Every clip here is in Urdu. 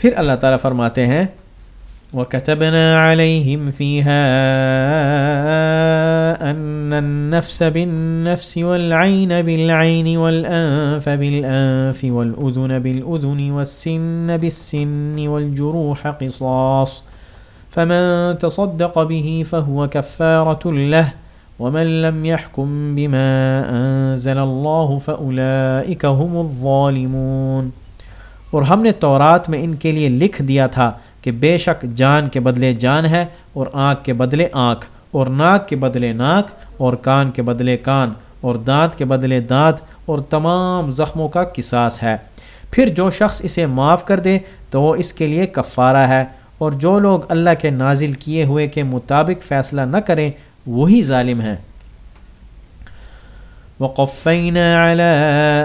پھر اللہ تعالیٰ فرماتے ہیں، وكتبنا عليهم فيها أن النفس بالنفس والعين بالعين والأنف بالأنف والأذن بالأذن والسن بالسن والجروح قصاص فمن تصدق به فهو كفارة له ومن لم يحكم بما أنزل الله فأولئك هم الظالمون اور ہم نے تورات میں ان کے لیے لکھ دیا تھا کہ بے شک جان کے بدلے جان ہے اور آنکھ کے بدلے آنکھ اور ناک کے بدلے ناک اور کان کے بدلے کان اور دانت کے بدلے دانت اور تمام زخموں کا قصاص ہے۔ پھر جو شخص اسے معاف کر دے تو وہ اس کے لیے کفارہ ہے اور جو لوگ اللہ کے نازل کیے ہوئے کے مطابق فیصلہ نہ کریں وہی ظالم ہیں۔ وقفينا على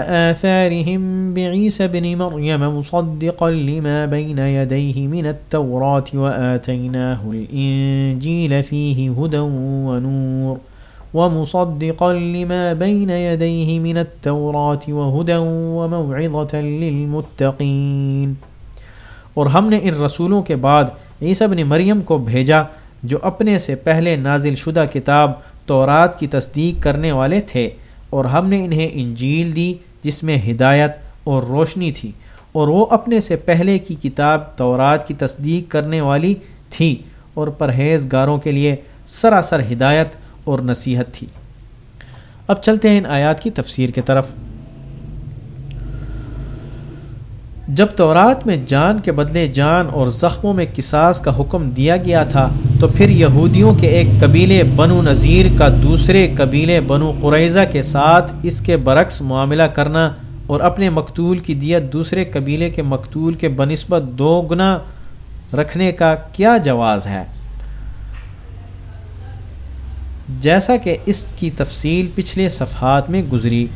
آثارهم بعيسى بن مريم مصدقا لما بين يديه من التوراة وآتيناه الإنجيل فيه هدى ونور ومصدقا لما بين يديه من التوراة وهدى وموعظة للمتقين اور ہم نے ان رسولوں کے بعد عیسیٰ بن مریم کو بھیجا جو اپنے سے پہلے نازل شدہ کتاب تورات کی تصدیق کرنے والے تھے۔ اور ہم نے انہیں انجیل دی جس میں ہدایت اور روشنی تھی اور وہ اپنے سے پہلے کی کتاب تورات کی تصدیق کرنے والی تھی اور پرہیزگاروں کے لیے سراسر ہدایت اور نصیحت تھی۔ اب چلتے ہیں ان آیات کی تفسیر کی طرف۔ جب تورات میں جان کے بدلے جان اور زخموں میں قصاص کا حکم دیا گیا تھا، تو پھر یہودیوں کے ایک قبیلے بنو نذیر کا دوسرے قبیلے بنو قریضہ کے ساتھ اس کے برعکس معاملہ کرنا اور اپنے مقتول کی دیت دوسرے قبیلے کے مقتول کے بنسبت دو گنا رکھنے کا کیا جواز ہے؟ جیسا کہ اس کی تفصیل پچھلے صفحات میں گزری۔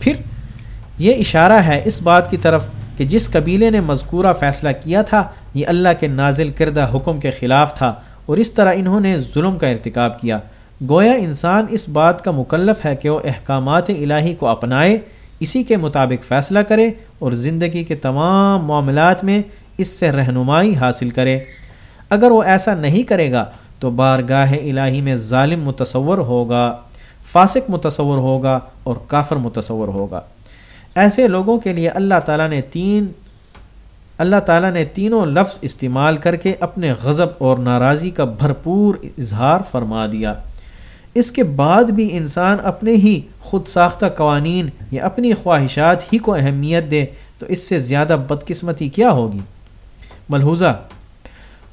پھر یہ اشارہ ہے اس بات کی طرف کہ جس قبیلے نے مذکورہ فیصلہ کیا تھا، یہ اللہ کے نازل کردہ حکم کے خلاف تھا اور اس طرح انہوں نے ظلم کا ارتکاب کیا۔ گویا انسان اس بات کا مکلف ہے کہ وہ احکامات الہی کو اپنائے، اسی کے مطابق فیصلہ کرے اور زندگی کے تمام معاملات میں اس سے رہنمائی حاصل کرے۔ اگر وہ ایسا نہیں کرے گا، تو بارگاہ الہی میں ظالم متصور ہوگا، فاسق متصور ہوگا اور کافر متصور ہوگا۔ ایسے لوگوں کے لیے اللہ تعالیٰ نے تین اللہ تعالیٰ نے تینوں لفظ استعمال کر کے اپنے غضب اور ناراضی کا بھرپور اظہار فرما دیا۔ اس کے بعد بھی انسان اپنے ہی خود ساختہ قوانین یا اپنی خواہشات ہی کو اہمیت دے تو اس سے زیادہ بدقسمتی کیا ہوگی؟ ملحوظہ،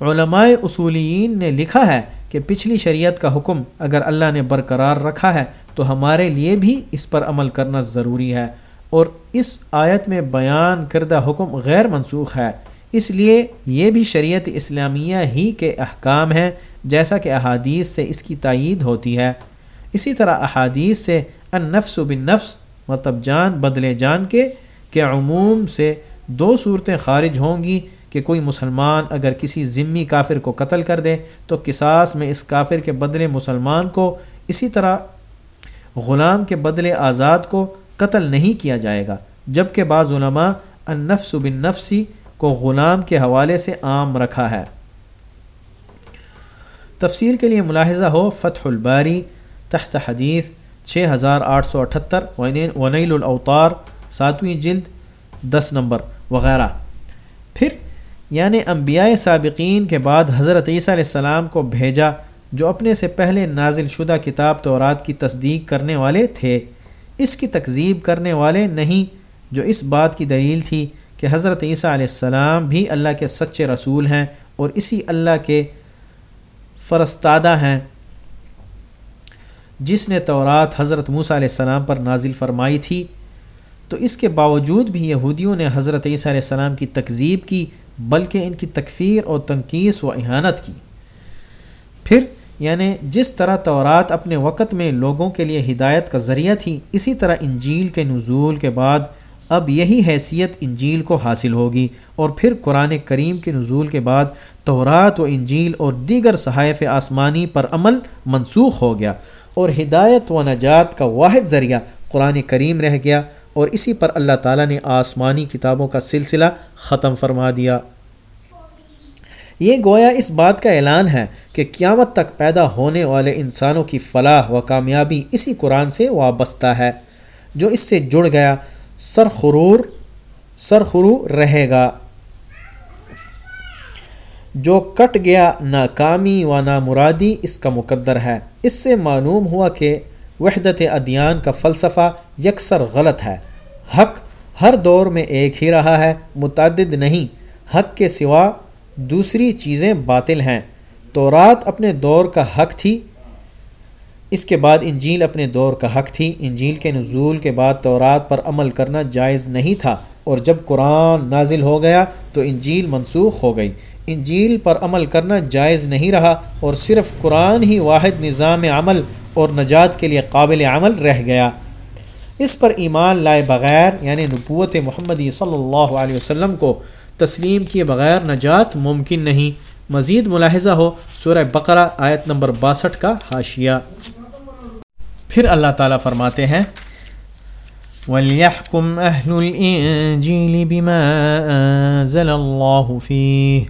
علماء اصولین نے لکھا ہے کہ پچھلی شریعت کا حکم اگر اللہ نے برقرار رکھا ہے تو ہمارے لیے بھی اس پر عمل کرنا ضروری ہے۔ اور اس آیت میں بیان کردہ حکم غیر منسوخ ہے۔ اس لیے یہ بھی شریعت اسلامیہ ہی کے احکام ہیں، جیسا کہ احادیث سے اس کی تائید ہوتی ہے۔ اسی طرح احادیث سے ان نفس و بن نفس مطلب جان بدلے جان کے، کہ عموم سے دو صورتیں خارج ہوں گی، کہ کوئی مسلمان اگر کسی ضمنی کافر کو قتل کر دے تو قصاص میں اس کافر کے بدلے مسلمان کو، اسی طرح غلام کے بدلے آزاد کو قتل نہیں کیا جائے گا جبکہ بعض علماء النفس بن نفسی کو غلام کے حوالے سے عام رکھا ہے۔ تفصیل کے لیے ملاحظہ ہو، فتح الباری تحت حدیث چھ ہزار آٹھ سو اٹھتر ونیل الاوطار ساتویں جلد، دس نمبر، وغیرہ۔ پھر یعنی انبیاء سابقین کے بعد حضرت عیسیٰ علیہ السلام کو بھیجا، جو اپنے سے پہلے نازل شدہ کتاب تورات کی تصدیق کرنے والے تھے۔ اس کی تکذیب کرنے والے نہیں جو اس بات کی دلیل تھی کہ حضرت عیسیٰ علیہ السلام بھی اللہ کے سچے رسول ہیں اور اسی اللہ کے فرستادہ ہیں۔ جس نے تورات حضرت موسیٰ علیہ السلام پر نازل فرمائی تھی، تو اس کے باوجود بھی یہودیوں نے حضرت عیسیٰ علیہ السلام کی تکذیب کی، بلکہ ان کی تکفیر اور تنقیص و احانت کی۔ پھر یعنی جس طرح تورات اپنے وقت میں لوگوں کے لیے ہدایت کا ذریعہ تھی، اسی طرح انجیل کے نزول کے بعد اب یہی حیثیت انجیل کو حاصل ہوگی۔ اور پھر قرآن کریم کے نزول کے بعد تورات و انجیل اور دیگر صحائف آسمانی پر عمل منسوخ ہو گیا۔ اور ہدایت و نجات کا واحد ذریعہ قرآن کریم رہ گیا۔ اور اسی پر اللہ تعالیٰ نے آسمانی کتابوں کا سلسلہ ختم فرما دیا۔ یہ گویا اس بات کا اعلان ہے کہ قیامت تک پیدا ہونے والے انسانوں کی فلاح و کامیابی اسی قرآن سے وابستہ ہے، جو اس سے جڑ گیا، سرخرور، سرخرو رہے گا۔ جو کٹ گیا ناکامی و نامرادی اس کا مقدر ہے۔ اس سے معلوم ہوا کہ وحدت ادیان کا فلسفہ یکسر غلط ہے۔ حق ہر دور میں ایک ہی رہا ہے، متعدد نہیں، حق کے سوا دوسری چیزیں باطل ہیں۔ تو رات اپنے دور کا حق تھی، اس کے بعد انجیل اپنے دور کا حق تھی۔ انجیل کے نزول کے بعد تورات پر عمل کرنا جائز نہیں تھا، اور جب قرآن نازل ہو گیا تو انجیل منسوخ ہو گئی۔ انجیل پر عمل کرنا جائز نہیں رہا، اور صرف قرآن ہی واحد نظام عمل اور نجات کے لیے قابل عمل رہ گیا۔ اس پر ایمان لائے بغیر یعنی نبوت محمدی صلی اللہ علیہ وسلم کو تسلیم کیے بغیر نجات ممکن نہیں۔ مزید ملاحظہ ہو سورہ بقرہ آیت نمبر باسٹھ کا حاشیہ۔ پھر اللہ تعالیٰ فرماتے ہیں، وَلْيَحْكُمْ أَهْلُ الْإِنجِيلِ بِمَا أَنزَلَ اللَّهُ فِيهِ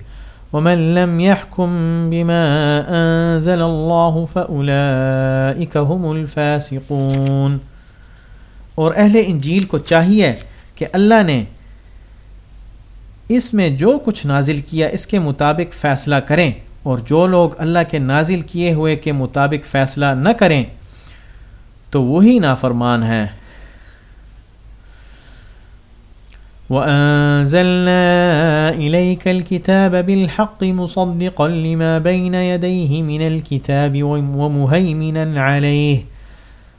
وَمَنْ لَمْ يَحْكُمْ بِمَا أَنزَلَ اللَّهُ فَأُولَئِكَ هُمُ الْفَاسِقُونَ۔ اور اہل انجیل کو چاہیے کہ اللہ نے اس میں جو کچھ نازل کیا اس کے مطابق فیصلہ کریں اور جو لوگ اللہ کے نازل کیے ہوئے کے مطابق فیصلہ نہ کریں، تو وہی نافرمان ہیں۔ وَأَنزَلْنَا إِلَيْكَ الْكِتَابَ بِالْحَقِّ مُصَدِّقًا لِمَا بَيْنَ يَدَيْهِ مِنَ الْكِتَابِ وَمُهَيْمِنًا عَلَيْهِ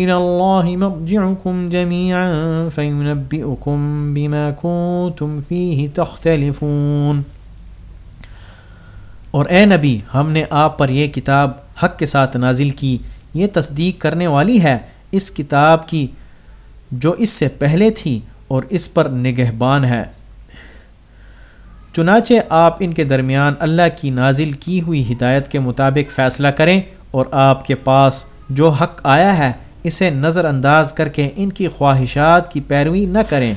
إلى الله مرجعكم جميعا فينبئكم بما كنتم فيه تختلفون۔ اور اے نبی، ہم نے آپ پر یہ کتاب حق کے ساتھ نازل کی، یہ تصدیق کرنے والی ہے اس کتاب کی جو اس سے پہلے تھی اور اس پر نگہبان ہے۔ چنانچہ آپ ان کے درمیان اللہ کی نازل کی ہوئی ہدایت کے مطابق فیصلہ کریں اور آپ کے پاس جو حق آیا ہے اسے نظر انداز کر کے ان کی خواہشات کی پیروی نہ کریں۔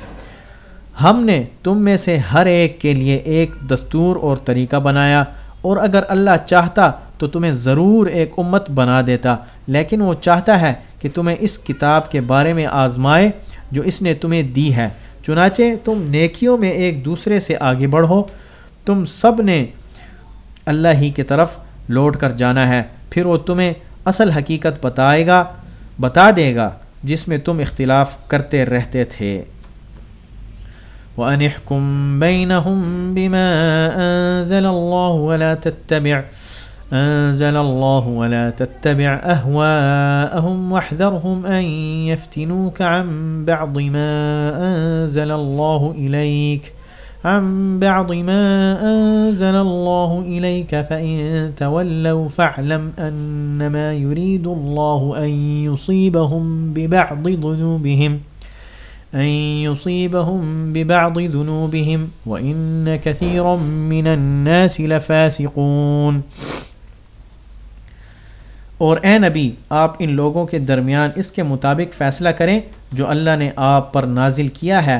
ہم نے تم میں سے ہر ایک کے لیے ایک دستور اور طریقہ بنایا، اور اگر اللہ چاہتا تو تمہیں ضرور ایک امت بنا دیتا، لیکن وہ چاہتا ہے کہ تمہیں اس کتاب کے بارے میں آزمائے جو اس نے تمہیں دی ہے۔ چنانچہ تم نیکیوں میں ایک دوسرے سے آگے بڑھو۔ تم سب نے اللہ ہی کی طرف لوٹ کر جانا ہے، پھر وہ تمہیں اصل حقیقت بتائے گا۔ بتا دے گا جس میں تم اختلاف کرتے رہتے تھے۔ وَأَنِحْكُمْ بَيْنَهُمْ بِمَا أَنزَلَ اللَّهُ وَلَا تَتَّبِعْ أنزل الله ولا تتبع أهواءهم واحذرهم أن يفتنوك عن بعض ما أنزل الله إليك عن بعض ما أنزل الله إليك فإن تولوا فاعلم أنما يريد الله أن يصيبهم ببعض ذنوبهم، أن يصيبهم ببعض ذنوبهم، وإن كثيرا من الناس لفاسقون۔ اور اے نبی، آپ ان لوگوں کے درمیان اس کے مطابق فیصلہ کریں جو اللہ نے آپ پر نازل کیا ہے۔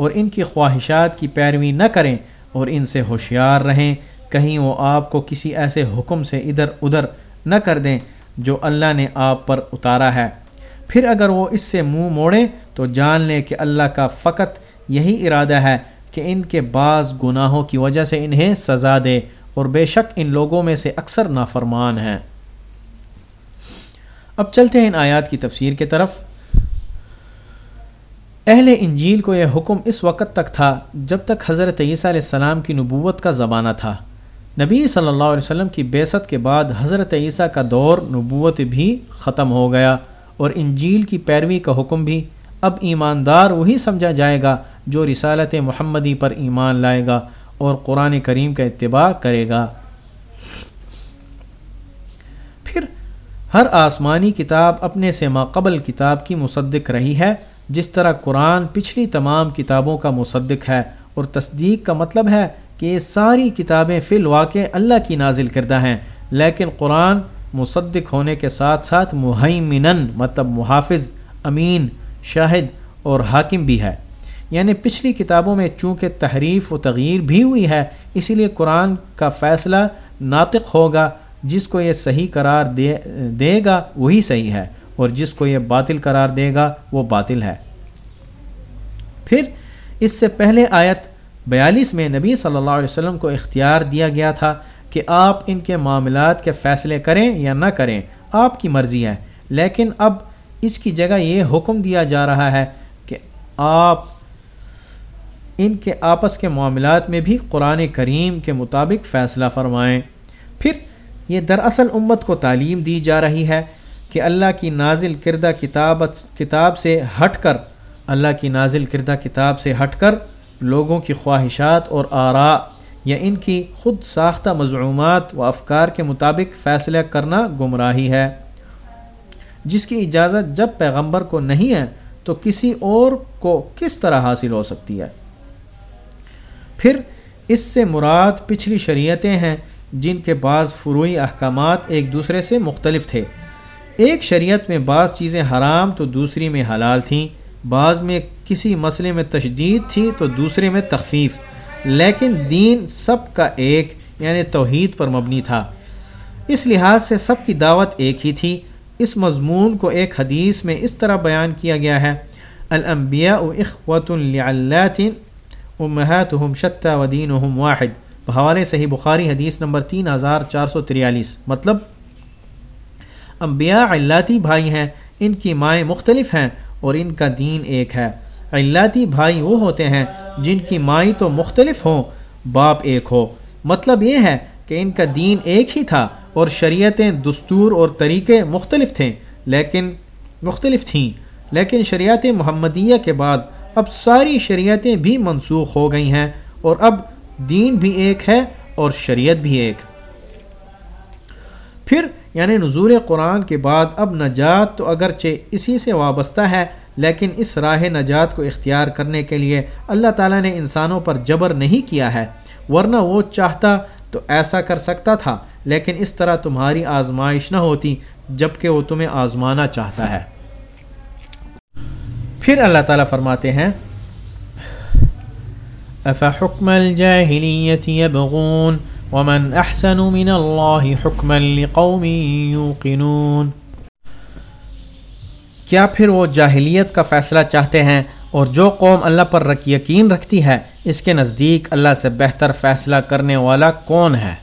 اور ان کی خواہشات کی پیروی نہ کریں اور ان سے ہوشیار رہیں۔ کہیں وہ آپ کو کسی ایسے حکم سے ادھر ادھر نہ کر دیں جو اللہ نے آپ پر اتارا ہے۔ پھر اگر وہ اس سے منہ موڑیں تو جان لیں کہ اللہ کا فقط یہی ارادہ ہے کہ ان کے بعض گناہوں کی وجہ سے انہیں سزا دے اور بے شک ان لوگوں میں سے اکثر نافرمان ہیں۔ اب چلتے ہیں ان آیات کی تفسیر کے طرف۔ اہل انجیل کو یہ حکم اس وقت تک تھا جب تک حضرت عیسیٰ علیہ السلام کی نبوت کا زمانہ تھا۔ نبی صلی اللہ علیہ وسلم کی بیست کے بعد حضرت عیسیٰ کا دور نبوت بھی ختم ہو گیا اور انجیل کی پیروی کا حکم بھی۔ اب ایماندار وہی سمجھا جائے گا جو رسالت محمدی پر ایمان لائے گا اور قرآن کریم کا اتباع کرے گا۔ پھر ہر آسمانی کتاب اپنے سے ماقبل کتاب کی مصدق رہی ہے۔ جس طرح قرآن پچھلی تمام کتابوں کا مصدق ہے اور تصدیق کا مطلب ہے کہ یہ ساری کتابیں فی الواقع اللہ کی نازل کردہ ہیں، لیکن قرآن مصدق ہونے کے ساتھ ساتھ محیمن مطلب محافظ، امین، شاہد اور حاکم بھی ہے۔ یعنی پچھلی کتابوں میں چونکہ تحریف و تغیر بھی ہوئی ہے، اسی لیے قرآن کا فیصلہ ناطق ہوگا، جس کو یہ صحیح قرار دے دے گا، وہی صحیح ہے۔ اور جس کو یہ باطل قرار دے گا وہ باطل ہے۔ پھر اس سے پہلے آیت بیالیس میں نبی صلی اللہ علیہ وسلم کو اختیار دیا گیا تھا کہ آپ ان کے معاملات کے فیصلے کریں یا نہ کریں، آپ کی مرضی ہے۔ لیکن اب اس کی جگہ یہ حکم دیا جا رہا ہے کہ آپ ان کے آپس کے معاملات میں بھی قرآن کریم کے مطابق فیصلہ فرمائیں۔ پھر یہ دراصل امت کو تعلیم دی جا رہی ہے کہ اللہ کی نازل کردہ کتابت کتاب سے ہٹ کر، اللہ کی نازل کردہ کتاب سے ہٹ کر لوگوں کی خواہشات اور آراء یا ان کی خود ساختہ مضعومات و افکار کے مطابق فیصلہ کرنا گمراہی ہے۔ جس کی اجازت جب پیغمبر کو نہیں ہے، تو کسی اور کو کس طرح حاصل ہو سکتی ہے؟ پھر اس سے مراد پچھلی شریعتیں ہیں جن کے بعض فروئی احکامات ایک دوسرے سے مختلف تھے۔ ایک شریعت میں بعض چیزیں حرام تو دوسری میں حلال تھیں، بعض میں کسی مسئلے میں تشدید تھی تو دوسرے میں تخفیف۔ لیکن دین سب کا ایک یعنی توحید پر مبنی تھا۔ اس لحاظ سے سب کی دعوت ایک ہی تھی۔ اس مضمون کو ایک حدیث میں اس طرح بیان کیا گیا ہے۔ الانبیاء و اخوۃ اللہ امہاتہم شتہ واحد۔ بحوالے صحیح بخاری حدیث نمبر تین ہزار چار سو تریالیس۔ مطلب انبیاء علاتی بھائی ہیں، ان کی مائیں مختلف ہیں اور ان کا دین ایک ہے۔ علاتی بھائی وہ ہوتے ہیں جن کی مائیں تو مختلف ہوں، باپ ایک ہو۔ مطلب یہ ہے کہ ان کا دین ایک ہی تھا اور شریعتیں دستور اور طریقے مختلف تھے، لیکن مختلف تھیں۔ لیکن شریعت محمدیہ کے بعد اب ساری شریعتیں بھی منسوخ ہو گئی ہیں اور اب دین بھی ایک ہے اور شریعت بھی ایک۔ پھر یعنی نزول قرآن کے بعد اب نجات تو اگرچہ اسی سے وابستہ ہے، لیکن اس راہ نجات کو اختیار کرنے کے لیے اللہ تعالیٰ نے انسانوں پر جبر نہیں کیا ہے۔ ورنہ وہ چاہتا تو ایسا کر سکتا تھا، لیکن اس طرح تمہاری آزمائش نہ ہوتی جبکہ وہ تمہیں آزمانا چاہتا ہے۔ پھر اللہ تعالیٰ فرماتے ہیں، افحکم الجاہلیت یبغون؟ ومن احسن من اللہ حکما لقوم یوقنون کیا پھر وہ جاہلیت کا فیصلہ چاہتے ہیں اور جو قوم اللہ پر رک یقین رکھتی ہے، اس کے نزدیک اللہ سے بہتر فیصلہ کرنے والا کون ہے؟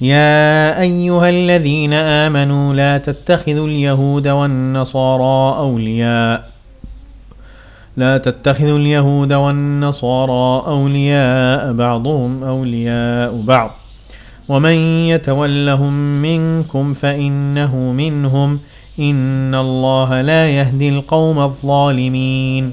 يا أيها الذين آمنوا لا تتخذوا اليهود والنصارى أولياء لا تتخذوا اليهود والنصارى أولياء بعضهم أولياء بعض. ومن يتولهم منكم فإنه منهم. ان اللہ لا يهدي القوم الظالمین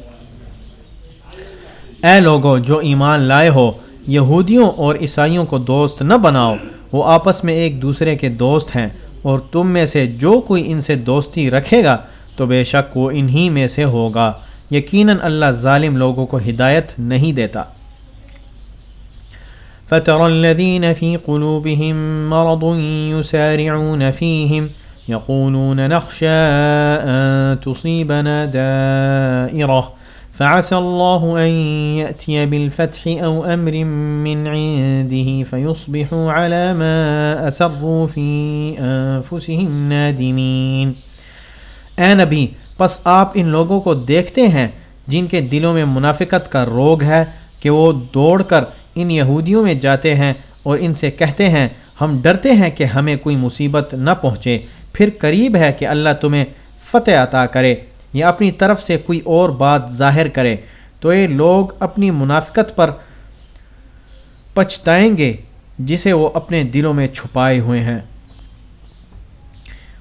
اے لوگو، جو ایمان لائے ہو، یہودیوں اور عیسائیوں کو دوست نہ بناؤ۔ وہ آپس میں ایک دوسرے کے دوست ہیں اور تم میں سے جو کوئی ان سے دوستی رکھے گا تو بے شک وہ انہی میں سے ہوگا۔ یقیناً اللہ ظالم لوگوں کو ہدایت نہیں دیتا۔ فتر الذين في قلوبهم مرض يسارعون فيهم، يقولون نخشى أن تصيبنا دائرة، فعسى الله أن يأتي بالفتح أو أمر من عنده فيصبحوا على ما أسروا في أنفسهم نادمين۔ اے نبی پس آپ ان لوگوں کو دیکھتے ہیں جن کے دلوں میں منافقت کا روگ ہے کہ وہ دوڑ کر ان یہودیوں میں جاتے ہیں اور ان سے کہتے ہیں، ہم ڈرتے ہیں کہ ہمیں کوئی مصیبت نہ پہنچے۔ پھر قریب ہے کہ اللہ تمہیں فتح عطا کرے یا اپنی طرف سے کوئی اور بات ظاہر کرے۔ تو یہ لوگ اپنی منافقت پر پچھتائیں گے، جسے وہ اپنے دلوں میں چھپائے ہوئے ہیں۔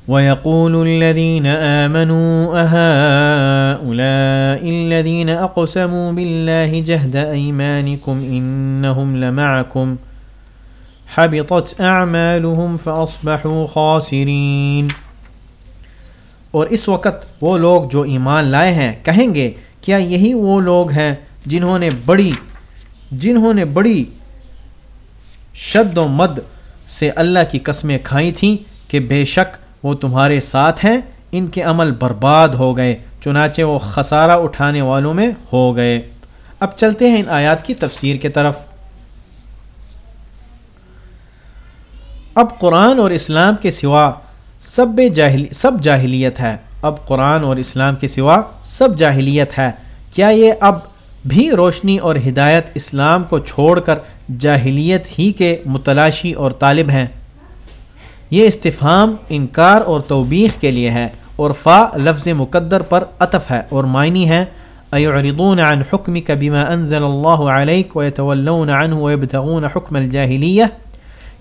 وَيَقُولُ الَّذِينَ آمَنُوا أَهَٰؤُلَاءِ الَّذِينَ أَقْسَمُوا بِاللَّهِ جَهْدَ أَيْمَانِكُمْ إِنَّهُمْ لَمَعَكُمْ حبطت اعمالهم فاصبحوا خاسرين۔ اور اس وقت وہ لوگ جو ایمان لائے ہیں، کہیں گے، کیا یہی وہ لوگ ہیں جنہوں نے بڑی، جنہوں نے بڑی شد و مد سے اللہ کی قسمیں کھائی تھیں کہ بے شک وہ تمہارے ساتھ ہیں، ان کے عمل برباد ہو گئے، چنانچہ وہ خسارہ اٹھانے والوں میں ہو گئے۔ اب چلتے ہیں ان آیات کی تفسیر کے طرف۔ اب قرآن اور اسلام کے سوا سب جاہلی، سب جاہلیت ہے۔ اب قرآن اور اسلام کے سوا سب جاہلیت ہے۔ کیا یہ اب بھی روشنی اور ہدایت اسلام کو چھوڑ کر جاہلیت ہی کے متلاشی اور طالب ہیں؟ یہ استفہام، انکار اور توبیخ کے لیے ہے اور فا لفظ مقدر پر عطف ہے اور معنی ہے ایعرضون عن حکمک بما انزل اللہ علیک ویتولون عنہ ویبتغون حکم الجاہلیہ۔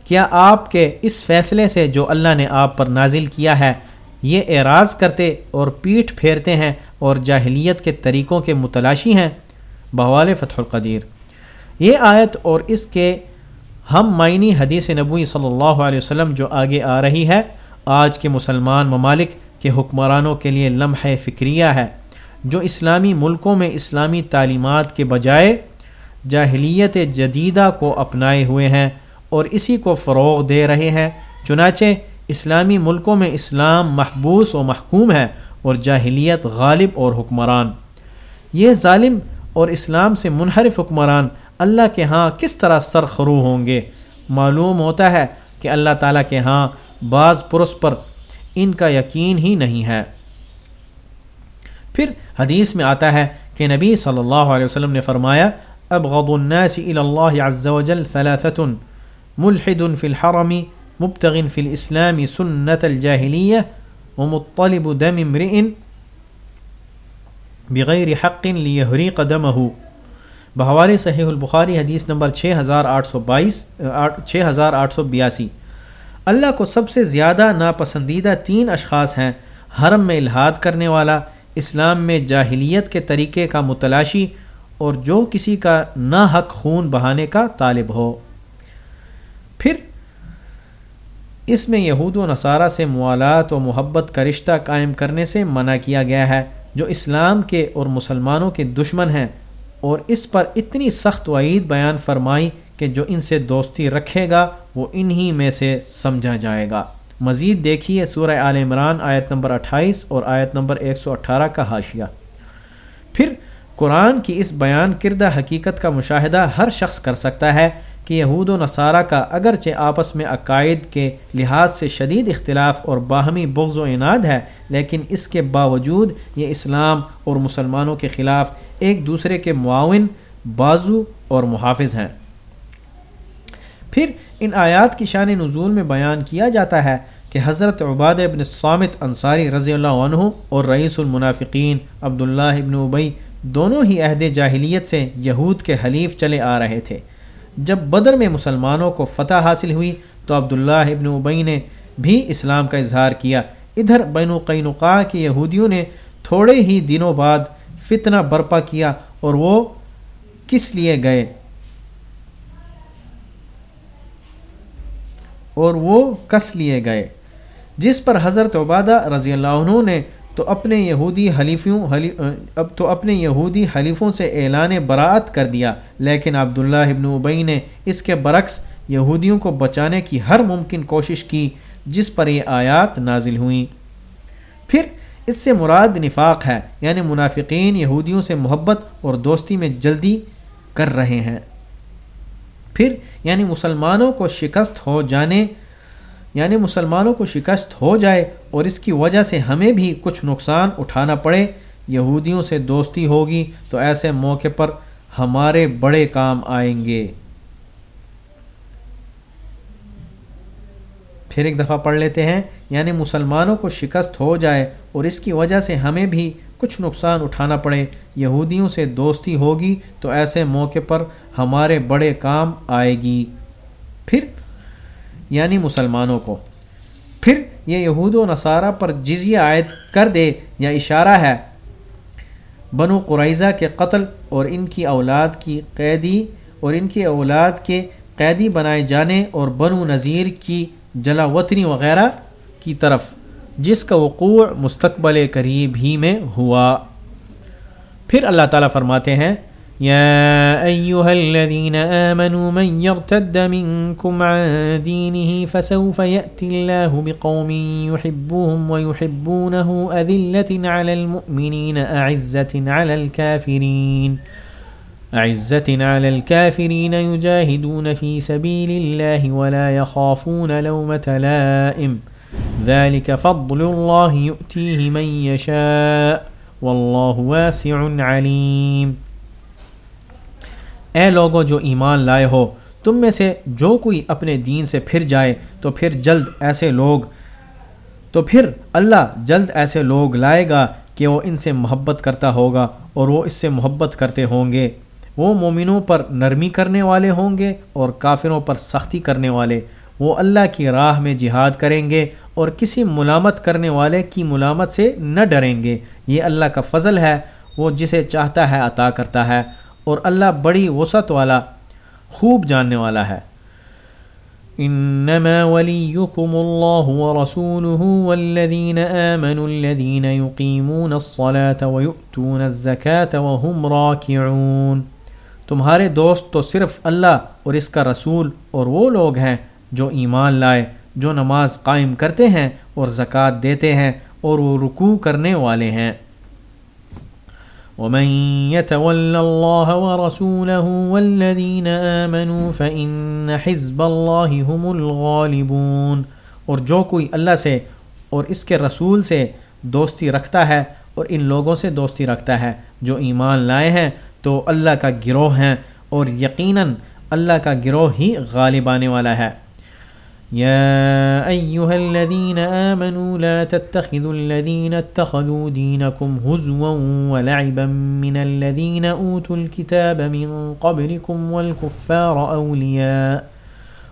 کیا آپ کے اس فیصلے سے جو اللہ نے آپ پر نازل کیا ہے، یہ اعراض کرتے اور پیٹھ پھیرتے ہیں اور جاہلیت کے طریقوں کے متلاشی ہیں؟ بوال فتح القدیر۔ یہ آیت اور اس کے ہم معنی حدیث نبوی صلی اللہ علیہ وسلم جو آگے آ رہی ہے، آج کے مسلمان ممالک کے حکمرانوں کے لیے لمحہ فکریہ ہے۔ جو اسلامی ملکوں میں اسلامی تعلیمات کے بجائے جاہلیت جدیدہ کو اپنائے ہوئے ہیں اور اسی کو فروغ دے رہے ہیں، چنانچہ اسلامی ملکوں میں اسلام محبوس و محکوم ہے اور جاہلیت غالب اور حکمران۔ یہ ظالم اور اسلام سے منحرف حکمران اللہ کے ہاں کس طرح سر خرو ہوں گے؟ معلوم ہوتا ہے کہ اللہ تعالیٰ کے ہاں بعض پرس پر ان کا یقین ہی نہیں ہے۔ پھر حدیث میں آتا ہے کہ نبی صلی اللہ علیہ وسلم نے فرمایا، ابغض الناس الى اللہ عز وجل ثلاثة ملحد فی الحرم مبتغ فی الاسلام سنت الجاہلیہ ومطلب دم امرئ بغیر حق لیہریق دمہ۔ بحوال صحیح البخاری حدیث نمبر چھ ہزار آٹھ سو بائیس چھ ہزار آٹھ سو بیاسی۔ اللہ کو سب سے زیادہ ناپسندیدہ تین اشخاص ہیں، حرم میں الحاد کرنے والا، اسلام میں جاہلیت کے طریقے کا متلاشی، اور جو کسی کا نا حق خون بہانے کا طالب ہو۔ پھر، اس میں یہود و نصارہ سے موالات و محبت کا رشتہ قائم کرنے سے منع کیا گیا ہے، جو اسلام کے اور مسلمانوں کے دشمن ہیں۔ اور اس پر اتنی سخت وعید بیان فرمائی کہ جو ان سے دوستی رکھے گا، وہ انہی میں سے سمجھا جائے گا۔ مزید دیکھیے سورہ آل عمران آیت نمبر اٹھائیس اور آیت نمبر ایک سو اٹھارہ کا حاشیہ۔ پھر قرآن کی اس بیان کردہ حقیقت کا مشاہدہ ہر شخص کر سکتا ہے کہ یہود و نصارہ کا اگرچہ آپس میں عقائد کے لحاظ سے شدید اختلاف اور باہمی بغض و اناد ہے، لیکن اس کے باوجود یہ اسلام اور مسلمانوں کے خلاف ایک دوسرے کے معاون، بازو اور محافظ ہیں۔ پھر ان آیات کی شان نزول میں بیان کیا جاتا ہے کہ حضرت عباد ابن صامت انصاری رضی اللہ عنہ اور رئیس المنافقین عبداللہ ابن ابئی دونوں ہی عہد جاہلیت سے یہود کے حلیف چلے آ رہے تھے۔ جب بدر میں مسلمانوں کو فتح حاصل ہوئی تو عبداللہ ابن ابئی نے بھی اسلام کا اظہار کیا۔ ادھر بین القینقاع کے یہودیوں نے تھوڑے ہی دنوں بعد فتنہ برپا کیا اور وہ کس لیے گئے؟ اور وہ کس لیے گئے؟ جس پر حضرت عبادہ رضی اللہ عنہ نے تو اپنے یہودی حلیفوں اب تو اپنے یہودی حلیفوں سے اعلان براعت کر دیا۔ لیکن عبداللہ ابن ابئی نے اس کے برعکس یہودیوں کو بچانے کی ہر ممکن کوشش کی، جس پر یہ آیات نازل ہوئیں۔ پھر اس سے مراد نفاق ہے یعنی منافقین یہودیوں سے محبت اور دوستی میں جلدی کر رہے ہیں۔ پھر یعنی مسلمانوں کو شکست ہو جانے یعنی مسلمانوں کو شکست ہو جائے اور اس کی وجہ سے ہمیں بھی کچھ نقصان اٹھانا پڑے، یہودیوں سے دوستی ہوگی تو ایسے موقع پر ہمارے بڑے کام آئیں گے۔ پھر ایک دفعہ پڑھ لیتے ہیں یعنی مسلمانوں کو شکست ہو جائے اور اس کی وجہ سے ہمیں بھی کچھ نقصان اٹھانا پڑے، یہودیوں سے دوستی ہوگی تو ایسے موقع پر ہمارے بڑے کام آئے گی۔ پھر یعنی مسلمانوں کو۔ پھر یہ یہود و نصارہ پر جزیہ عائد کر دے یا اشارہ ہے۔ بنو قریضہ کے قتل اور ان کی اولاد کی قیدی اور ان کی اولاد کے قیدی بنائے جانے اور بنو نذیر کی جلا وطنی وغیرہ کی طرف، جس کا وقوع مستقبل قریب ہی میں ہوا۔ پھر اللہ تعالیٰ فرماتے ہیں يا أيها الذين آمنوا من يرتد منكم عن دينه فسوف يأتي الله بقوم يحبهم ويحبونه أذلة على المؤمنين، أعزة على الكافرين. أعزة على الكافرين يجاهدون في سبيل الله ولا يخافون لومة لائم. ذلك فضل الله يؤتيه من يشاء. والله واسع عليم. اے لوگو جو ایمان لائے ہو، تم میں سے جو کوئی اپنے دین سے پھر جائے، تو پھر جلد ایسے لوگ، تو پھر اللہ جلد ایسے لوگ لائے گا کہ وہ ان سے محبت کرتا ہوگا اور وہ اس سے محبت کرتے ہوں گے۔ وہ مومنوں پر نرمی کرنے والے ہوں گے اور کافروں پر سختی کرنے والے۔ وہ اللہ کی راہ میں جہاد کریں گے اور کسی ملامت کرنے والے کی ملامت سے نہ ڈریں گے۔ یہ اللہ کا فضل ہے، وہ جسے چاہتا ہے عطا کرتا ہے۔ اور اللہ بڑی وسعت والا، خوب جاننے والا ہے۔ انما وليكم الله ورسوله والذين آمنوا الذين يقيمون الصلاة ويؤتون الزكاة وهم راكعون تمہارے دوست تو صرف اللہ اور اس کا رسول اور وہ لوگ ہیں جو ایمان لائے، جو نماز قائم کرتے ہیں اور زکوٰۃ دیتے ہیں اور وہ رکوع کرنے والے ہیں۔ ومن يتول الله ورسوله والذين آمنوا فإن حزب الله هم الغالبون اور جو کوئی اللہ سے اور اس کے رسول سے دوستی رکھتا ہے اور ان لوگوں سے دوستی رکھتا ہے جو ایمان لائے ہیں تو اللہ کا گروہ ہیں اور یقیناً اللہ کا گروہ ہی غالب آنے والا ہے يا أيها الذين آمنوا لا تتخذوا الذين اتخذوا دينكم هزوا ولعبا من الذين أوتوا الكتاب من قبلكم والكفار أولياء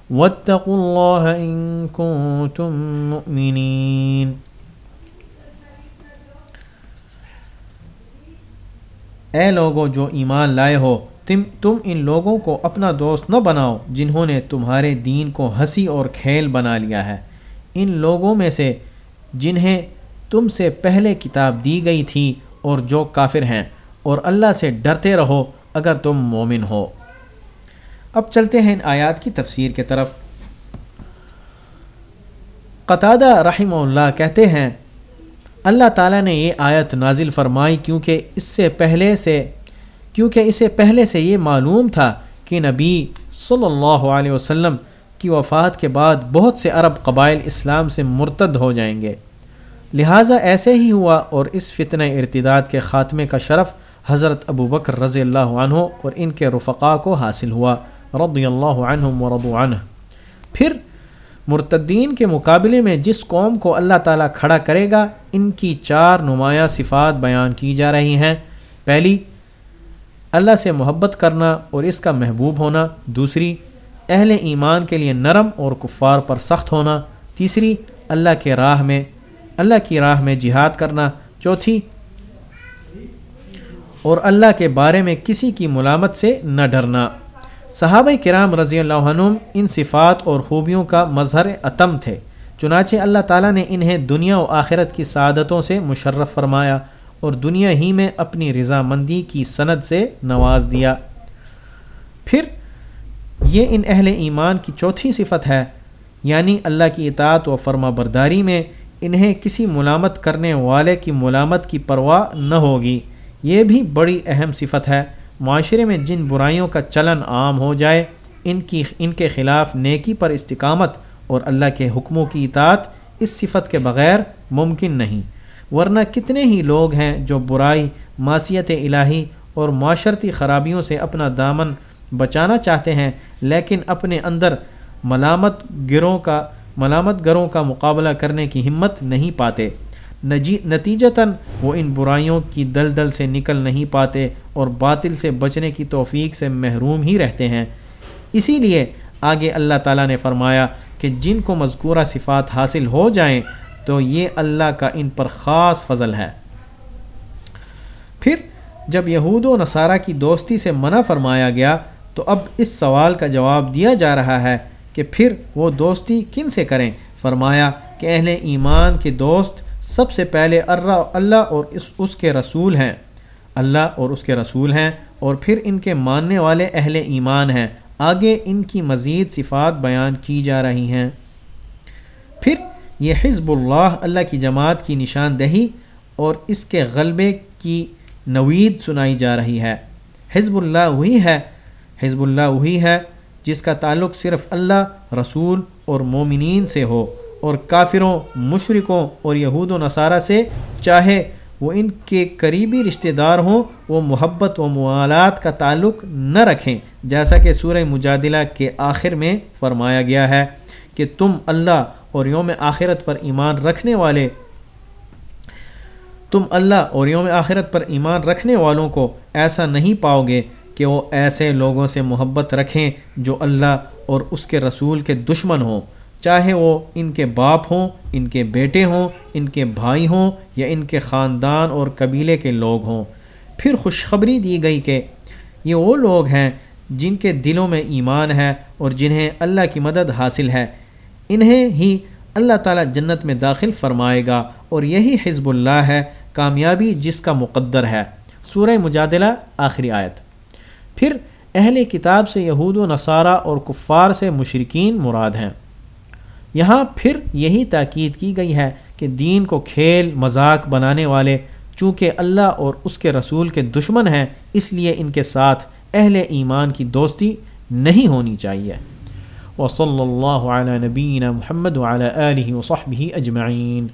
واتقوا الله إن كنتم مؤمنين. اے لوگو جو ایمان لائے ہو تم تم ان لوگوں کو اپنا دوست نہ بناؤ جنہوں نے تمہارے دین کو ہنسی اور کھیل بنا لیا ہے۔ ان لوگوں میں سے جنہیں تم سے پہلے کتاب دی گئی تھی اور جو کافر ہیں، اور اللہ سے ڈرتے رہو اگر تم مومن ہو۔ اب چلتے ہیں ان آیات کی تفسیر کے طرف۔ قطادہ رحمہ اللہ کہتے ہیں، اللہ تعالیٰ نے یہ آیت نازل فرمائی کیونکہ اس سے پہلے سے کیونکہ اسے پہلے سے یہ معلوم تھا کہ نبی صلی اللہ علیہ وسلم کی وفات کے بعد بہت سے عرب قبائل اسلام سے مرتد ہو جائیں گے۔ لہٰذا ایسے ہی ہوا اور اس فتنہ ارتداد کے خاتمے کا شرف حضرت ابو بکر رضی اللہ عنہ اور ان کے رفقا کو حاصل ہوا۔ رضی اللہ عنہم و رضو عنہ۔ پھر مرتدین کے مقابلے میں جس قوم کو اللہ تعالیٰ کھڑا کرے گا، ان کی چار نمایاں صفات بیان کی جا رہی ہیں۔ پہلی اللہ سے محبت کرنا اور اس کا محبوب ہونا. دوسری، اہل ایمان کے لیے نرم اور کفار پر سخت ہونا. تیسری، اللہ کے راہ میں، اللہ کی راہ میں جہاد کرنا. چوتھی، اور اللہ کے بارے میں کسی کی ملامت سے نہ ڈرنا. صحابہ کرام رضی اللہ عنہ ان صفات اور خوبیوں کا مظہر عتم تھے، چنانچہ اللہ تعالیٰ نے انہیں دنیا و آخرت کی سعادتوں سے مشرف فرمایا. اور دنیا ہی میں اپنی رضامندی کی سند سے نواز دیا۔ پھر یہ ان اہل ایمان کی چوتھی صفت ہے یعنی اللہ کی اطاعت و فرما برداری میں انہیں کسی ملامت کرنے والے کی ملامت کی پرواہ نہ ہوگی۔ یہ بھی بڑی اہم صفت ہے۔ معاشرے میں جن برائیوں کا چلن عام ہو جائے، ان کی، ان کے خلاف نیکی پر استقامت اور اللہ کے حکموں کی اطاعت اس صفت کے بغیر ممکن نہیں۔ ورنہ کتنے ہی لوگ ہیں جو برائی معاشیت الہی اور معاشرتی خرابیوں سے اپنا دامن بچانا چاہتے ہیں، لیکن اپنے اندر ملامت گروں کا، ملامت گروں کا مقابلہ کرنے کی ہمت نہیں پاتے۔ نتیجتاً وہ ان برائیوں کی دل دل سے نکل نہیں پاتے اور باطل سے بچنے کی توفیق سے محروم ہی رہتے ہیں۔ اسی لیے آگے اللہ تعالیٰ نے فرمایا کہ جن کو مذکورہ صفات حاصل ہو جائیں تو یہ اللہ کا ان پر خاص فضل ہے۔ پھر جب یہود و نصارہ کی دوستی سے منع فرمایا گیا، تو اب اس سوال کا جواب دیا جا رہا ہے کہ پھر وہ دوستی کن سے کریں؟ فرمایا کہ اہل ایمان کے دوست سب سے پہلے اللہ اور اس اس کے رسول ہیں۔ اللہ اور اس کے رسول ہیں اور پھر ان کے ماننے والے اہل ایمان ہیں۔ آگے ان کی مزید صفات بیان کی جا رہی ہیں۔ یہ حزب اللہ اللہ کی جماعت کی نشاندہی اور اس کے غلبے کی نوید سنائی جا رہی ہے۔ حزب اللہ وہی ہے، حزب اللہ وہی ہے جس کا تعلق صرف اللہ، رسول اور مومنین سے ہو اور کافروں مشرقوں اور یہود و نصارہ سے چاہے وہ ان کے قریبی رشتہ دار ہوں، وہ محبت و موالات کا تعلق نہ رکھیں۔ جیسا کہ سورہ مجادلہ کے آخر میں فرمایا گیا ہے کہ تم اللہ اور یوم آخرت پر ایمان رکھنے والے، تم اللہ اور یوم آخرت پر ایمان رکھنے والوں کو ایسا نہیں پاؤ گے کہ وہ ایسے لوگوں سے محبت رکھیں جو اللہ اور اس کے رسول کے دشمن ہوں۔ چاہے وہ ان کے باپ ہوں، ان کے بیٹے ہوں، ان کے بھائی ہوں یا ان کے خاندان اور قبیلے کے لوگ ہوں۔ پھر خوشخبری دی گئی کہ یہ وہ لوگ ہیں جن کے دلوں میں ایمان ہے اور جنہیں اللہ کی مدد حاصل ہے۔ انہیں ہی اللہ تعالیٰ جنت میں داخل فرمائے گا اور یہی حزب اللہ ہے، کامیابی جس کا مقدر ہے۔ سورہ مجادلہ، آخری آیت۔ پھر اہل کتاب سے یہود و نصارہ اور کفار سے مشرقین مراد ہیں۔ یہاں پھر یہی تاکید کی گئی ہے کہ دین کو کھیل، مذاق بنانے والے چونکہ اللہ اور اس کے رسول کے دشمن ہیں، اس لیے ان کے ساتھ اہل ایمان کی دوستی نہیں ہونی چاہیے۔ وصلی اللہ علیہ نبین محمد علیہ وصحبہ اجمعین